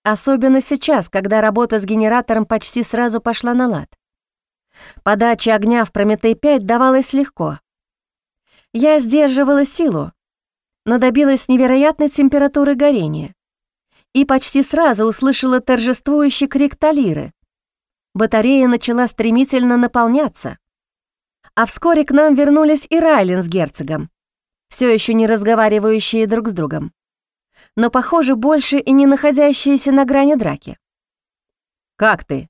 Особенно сейчас, когда работа с генератором почти сразу пошла на лад. Подача огня в Прометей-5 давалась легко. Я сдерживала силу, но добилась невероятной температуры горения и почти сразу услышала торжествующий крик Талиры. Батарея начала стремительно наполняться. А вскоре к нам вернулись и Райлин с герцогом все еще не разговаривающие друг с другом, но, похоже, больше и не находящиеся на грани драки. «Как ты?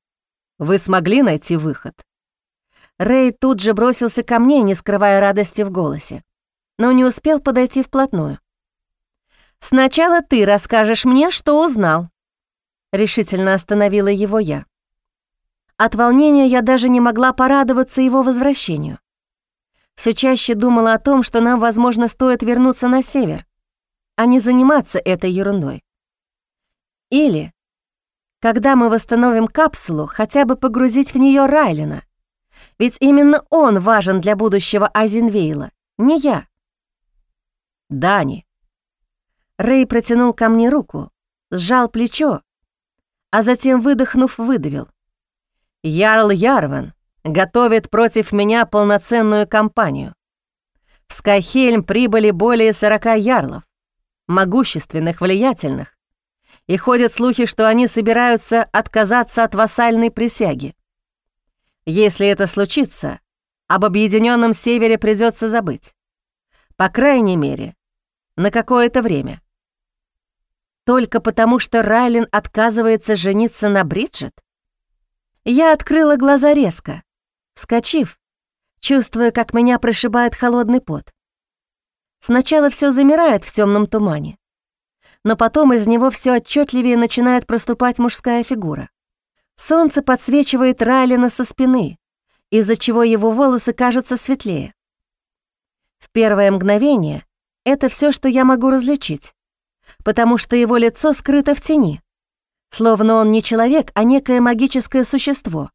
Вы смогли найти выход?» Рэй тут же бросился ко мне, не скрывая радости в голосе, но не успел подойти вплотную. «Сначала ты расскажешь мне, что узнал», — решительно остановила его я. От волнения я даже не могла порадоваться его возвращению все чаще думала о том, что нам, возможно, стоит вернуться на север, а не заниматься этой ерундой. Или, когда мы восстановим капсулу, хотя бы погрузить в нее Райлина, ведь именно он важен для будущего Айзенвейла, не я. Дани. Рэй протянул ко мне руку, сжал плечо, а затем, выдохнув, выдавил. «Ярл Ярван, готовит против меня полноценную кампанию. В Скайхельм прибыли более 40 ярлов, могущественных, влиятельных, и ходят слухи, что они собираются отказаться от вассальной присяги. Если это случится, об объединенном Севере придется забыть. По крайней мере, на какое-то время. Только потому, что Райлин отказывается жениться на Бриджит? Я открыла глаза резко, Вскочив, чувствуя, как меня прошибает холодный пот. Сначала все замирает в темном тумане, но потом из него все отчетливее начинает проступать мужская фигура. Солнце подсвечивает Райлина со спины, из-за чего его волосы кажутся светлее. В первое мгновение это все, что я могу различить, потому что его лицо скрыто в тени, словно он не человек, а некое магическое существо,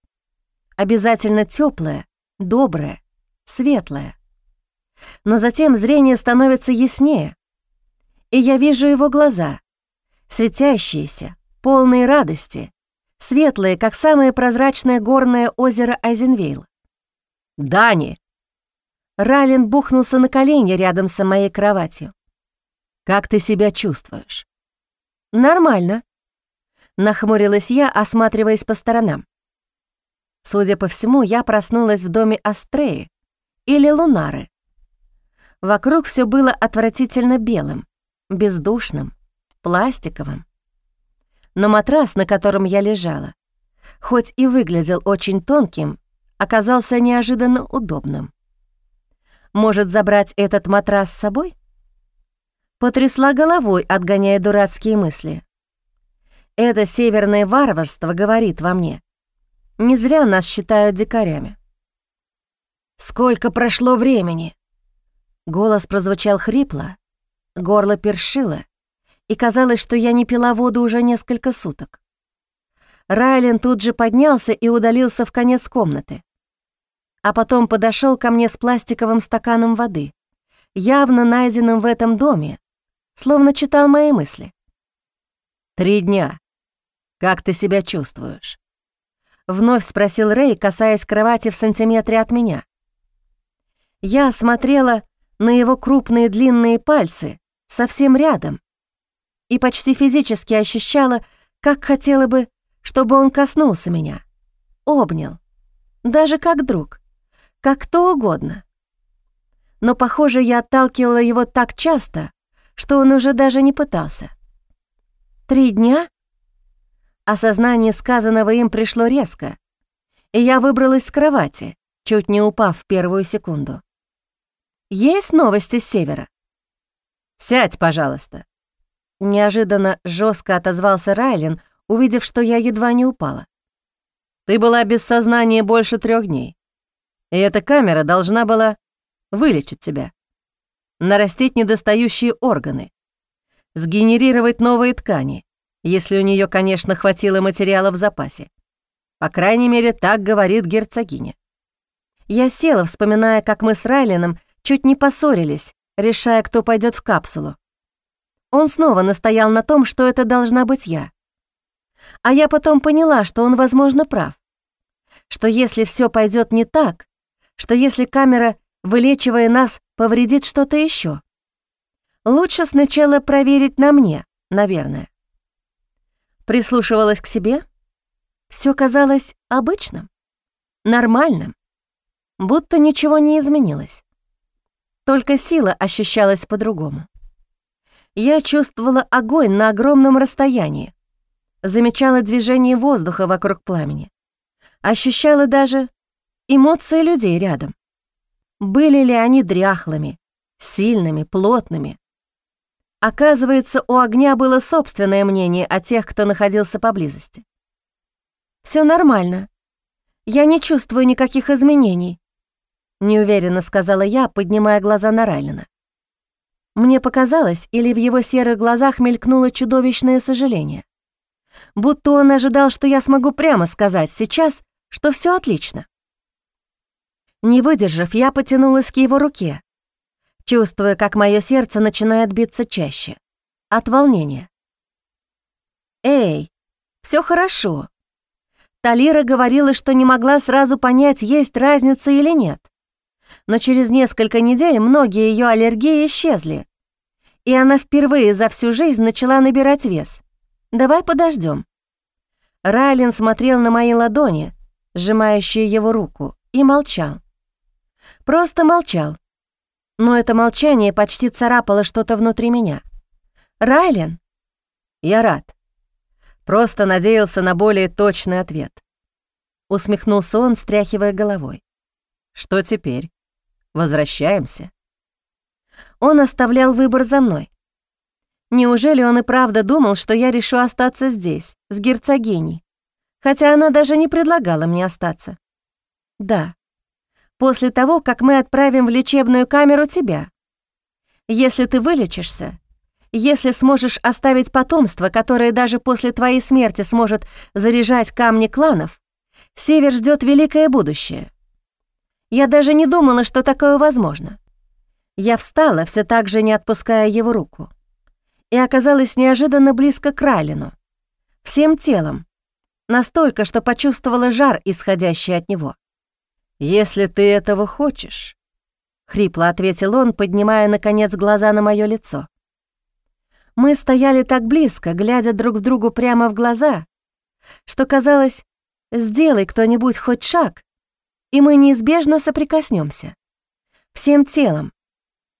обязательно теплое, доброе, светлое. Но затем зрение становится яснее, и я вижу его глаза, светящиеся, полные радости, светлые, как самое прозрачное горное озеро Айзенвейл. «Дани!» Ралин бухнулся на колени рядом с моей кроватью. «Как ты себя чувствуешь?» «Нормально», — нахмурилась я, осматриваясь по сторонам. Судя по всему, я проснулась в доме Астреи или Лунары. Вокруг все было отвратительно белым, бездушным, пластиковым. Но матрас, на котором я лежала, хоть и выглядел очень тонким, оказался неожиданно удобным. Может, забрать этот матрас с собой? Потрясла головой, отгоняя дурацкие мысли. Это северное варварство говорит во мне. Не зря нас считают дикарями. «Сколько прошло времени?» Голос прозвучал хрипло, горло першило, и казалось, что я не пила воду уже несколько суток. Райлен тут же поднялся и удалился в конец комнаты. А потом подошел ко мне с пластиковым стаканом воды, явно найденным в этом доме, словно читал мои мысли. «Три дня. Как ты себя чувствуешь?» Вновь спросил Рэй, касаясь кровати в сантиметре от меня. Я смотрела на его крупные длинные пальцы совсем рядом и почти физически ощущала, как хотела бы, чтобы он коснулся меня, обнял, даже как друг, как кто угодно. Но, похоже, я отталкивала его так часто, что он уже даже не пытался. Три дня? Осознание сказанного им пришло резко, и я выбралась с кровати, чуть не упав в первую секунду. Есть новости с севера? Сядь, пожалуйста. Неожиданно жестко отозвался Райлен, увидев, что я едва не упала. Ты была без сознания больше трех дней, и эта камера должна была вылечить тебя, нарастить недостающие органы, сгенерировать новые ткани, если у нее, конечно, хватило материала в запасе. По крайней мере, так говорит герцогиня. Я села, вспоминая, как мы с Райленом чуть не поссорились, решая, кто пойдет в капсулу. Он снова настоял на том, что это должна быть я. А я потом поняла, что он, возможно, прав. Что если все пойдет не так, что если камера, вылечивая нас, повредит что-то еще, лучше сначала проверить на мне, наверное. Прислушивалась к себе. Все казалось обычным, нормальным, будто ничего не изменилось. Только сила ощущалась по-другому. Я чувствовала огонь на огромном расстоянии, замечала движение воздуха вокруг пламени, ощущала даже эмоции людей рядом. Были ли они дряхлыми, сильными, плотными? Оказывается, у огня было собственное мнение о тех, кто находился поблизости. Все нормально. Я не чувствую никаких изменений», — неуверенно сказала я, поднимая глаза на Райлина. Мне показалось, или в его серых глазах мелькнуло чудовищное сожаление. Будто он ожидал, что я смогу прямо сказать сейчас, что все отлично. Не выдержав, я потянулась к его руке, чувствуя, как мое сердце начинает биться чаще. От волнения. «Эй, все хорошо». Талира говорила, что не могла сразу понять, есть разница или нет. Но через несколько недель многие ее аллергии исчезли, и она впервые за всю жизнь начала набирать вес. Давай подождем. Райлин смотрел на мои ладони, сжимающие его руку, и молчал. Просто молчал. Но это молчание почти царапало что-то внутри меня. «Райлен?» «Я рад. Просто надеялся на более точный ответ». Усмехнулся он, встряхивая головой. «Что теперь? Возвращаемся?» Он оставлял выбор за мной. Неужели он и правда думал, что я решу остаться здесь, с герцогиней, хотя она даже не предлагала мне остаться? Да, после того, как мы отправим в лечебную камеру тебя. Если ты вылечишься, если сможешь оставить потомство, которое даже после твоей смерти сможет заряжать камни кланов, Север ждет великое будущее. Я даже не думала, что такое возможно. Я встала, все так же не отпуская его руку, и оказалась неожиданно близко к Райлину, всем телом, настолько, что почувствовала жар, исходящий от него. «Если ты этого хочешь», — хрипло ответил он, поднимая, наконец, глаза на мое лицо. Мы стояли так близко, глядя друг в другу прямо в глаза, что казалось, сделай кто-нибудь хоть шаг, и мы неизбежно соприкоснемся. Всем телом,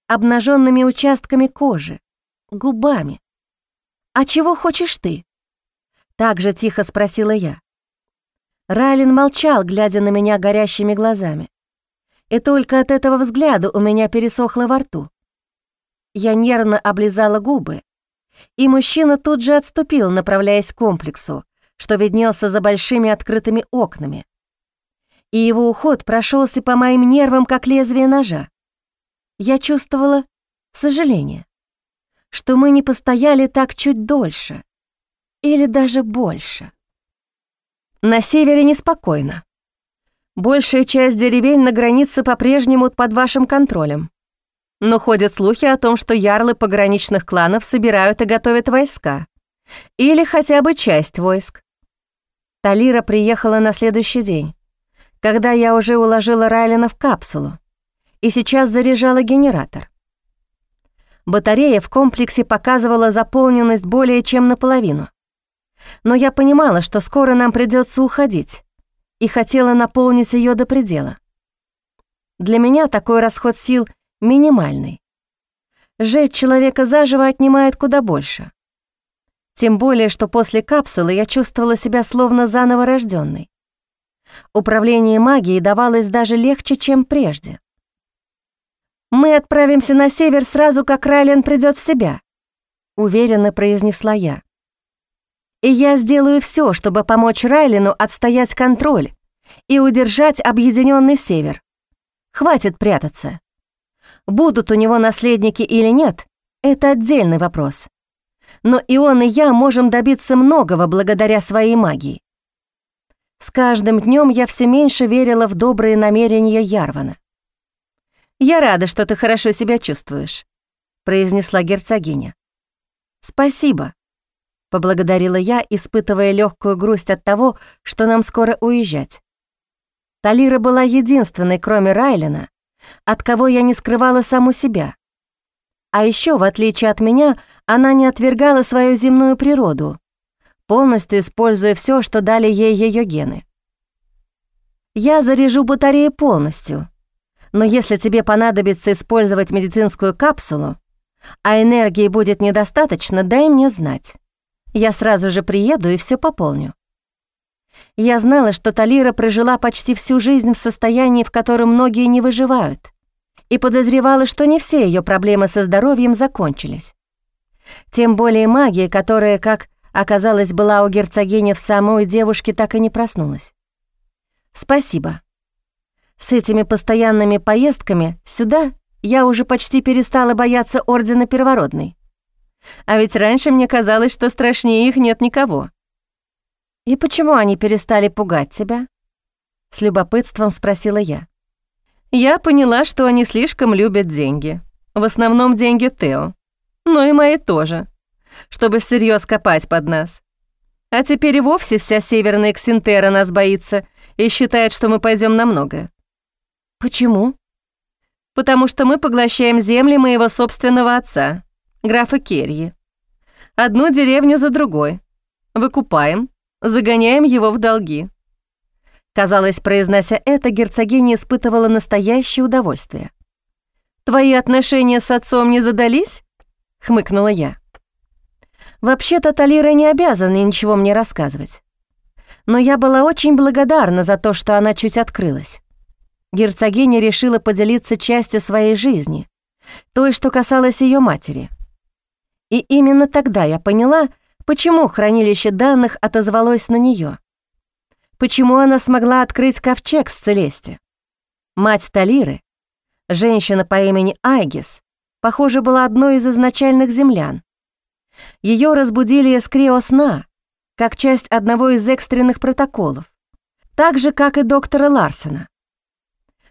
обнаженными участками кожи, губами. «А чего хочешь ты?» Так же тихо спросила я. Райлин молчал, глядя на меня горящими глазами. И только от этого взгляда у меня пересохло во рту. Я нервно облизала губы, и мужчина тут же отступил, направляясь к комплексу, что виднелся за большими открытыми окнами. И его уход прошелся по моим нервам, как лезвие ножа. Я чувствовала сожаление, что мы не постояли так чуть дольше или даже больше. На севере неспокойно. Большая часть деревень на границе по-прежнему под вашим контролем. Но ходят слухи о том, что ярлы пограничных кланов собирают и готовят войска. Или хотя бы часть войск. Талира приехала на следующий день, когда я уже уложила Райлина в капсулу и сейчас заряжала генератор. Батарея в комплексе показывала заполненность более чем наполовину. Но я понимала, что скоро нам придется уходить, и хотела наполнить ее до предела. Для меня такой расход сил минимальный. Жить человека заживо отнимает куда больше. Тем более, что после капсулы я чувствовала себя словно заново рожденной. Управление магией давалось даже легче, чем прежде. «Мы отправимся на север сразу, как Райлен придет в себя», — уверенно произнесла я. «И я сделаю все, чтобы помочь Райлену отстоять контроль и удержать объединенный север. Хватит прятаться. Будут у него наследники или нет, это отдельный вопрос. Но и он, и я можем добиться многого благодаря своей магии. С каждым днем я все меньше верила в добрые намерения Ярвана. «Я рада, что ты хорошо себя чувствуешь», — произнесла герцогиня. «Спасибо», — поблагодарила я, испытывая легкую грусть от того, что нам скоро уезжать. Талира была единственной, кроме Райлена, от кого я не скрывала саму себя. А еще, в отличие от меня, она не отвергала свою земную природу, полностью используя все, что дали ей ее гены. «Я заряжу батарею полностью», но если тебе понадобится использовать медицинскую капсулу, а энергии будет недостаточно, дай мне знать. Я сразу же приеду и все пополню. Я знала, что Талира прожила почти всю жизнь в состоянии, в котором многие не выживают, и подозревала, что не все ее проблемы со здоровьем закончились. Тем более магия, которая, как оказалось, была у герцогини в самой девушке, так и не проснулась. «Спасибо», с этими постоянными поездками сюда я уже почти перестала бояться Ордена Первородной. А ведь раньше мне казалось, что страшнее их нет никого. «И почему они перестали пугать тебя?» С любопытством спросила я. Я поняла, что они слишком любят деньги. В основном деньги Тео. Но и мои тоже. Чтобы всерьез копать под нас. А теперь и вовсе вся северная Ксинтера нас боится и считает, что мы пойдем на многое. «Почему?» «Потому что мы поглощаем земли моего собственного отца, графа Керьи. Одну деревню за другой. Выкупаем, загоняем его в долги». Казалось, произнося это, герцогиня испытывала настоящее удовольствие. «Твои отношения с отцом не задались?» — хмыкнула я. Вообще-то Талира не обязана ничего мне рассказывать. Но я была очень благодарна за то, что она чуть открылась герцогиня решила поделиться частью своей жизни, той, что касалось ее матери. И именно тогда я поняла, почему хранилище данных отозвалось на нее. Почему она смогла открыть ковчег с Целесте. Мать Талиры, женщина по имени Айгис, похоже, была одной из изначальных землян. Ее разбудили из криосна, как часть одного из экстренных протоколов, так же, как и доктора Ларсена.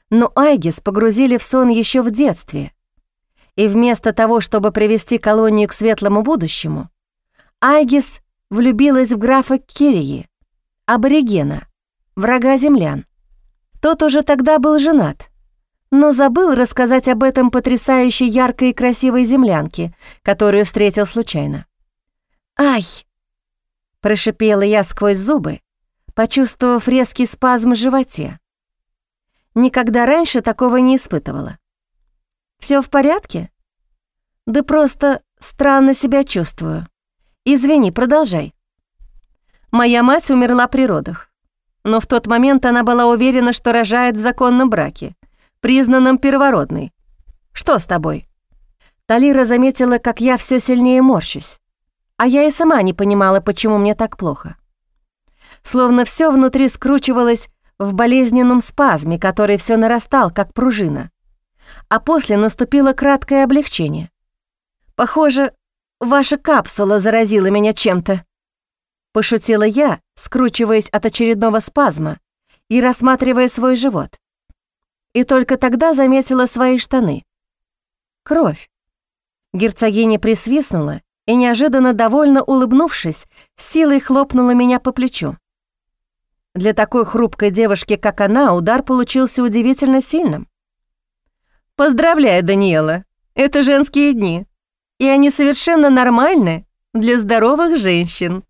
Но Айгис погрузили в сон еще в детстве. И вместо того, чтобы привести колонию к светлому будущему, Айгис влюбилась в графа Кирии, аборигена, врага землян. Тот уже тогда был женат, но забыл рассказать об этом потрясающей яркой и красивой землянке, которую встретил случайно. «Ай!» — прошипела я сквозь зубы, почувствовав резкий спазм в животе. Никогда раньше такого не испытывала. Все в порядке? Да просто странно себя чувствую. Извини, продолжай. Моя мать умерла при родах. Но в тот момент она была уверена, что рожает в законном браке, признанном первородной. Что с тобой? Талира заметила, как я все сильнее морщусь. А я и сама не понимала, почему мне так плохо. Словно все внутри скручивалось в болезненном спазме, который все нарастал, как пружина. А после наступило краткое облегчение. «Похоже, ваша капсула заразила меня чем-то». Пошутила я, скручиваясь от очередного спазма и рассматривая свой живот. И только тогда заметила свои штаны. Кровь. Герцогиня присвистнула и, неожиданно довольно улыбнувшись, силой хлопнула меня по плечу. Для такой хрупкой девушки, как она, удар получился удивительно сильным. «Поздравляю, Даниэла, это женские дни, и они совершенно нормальны для здоровых женщин».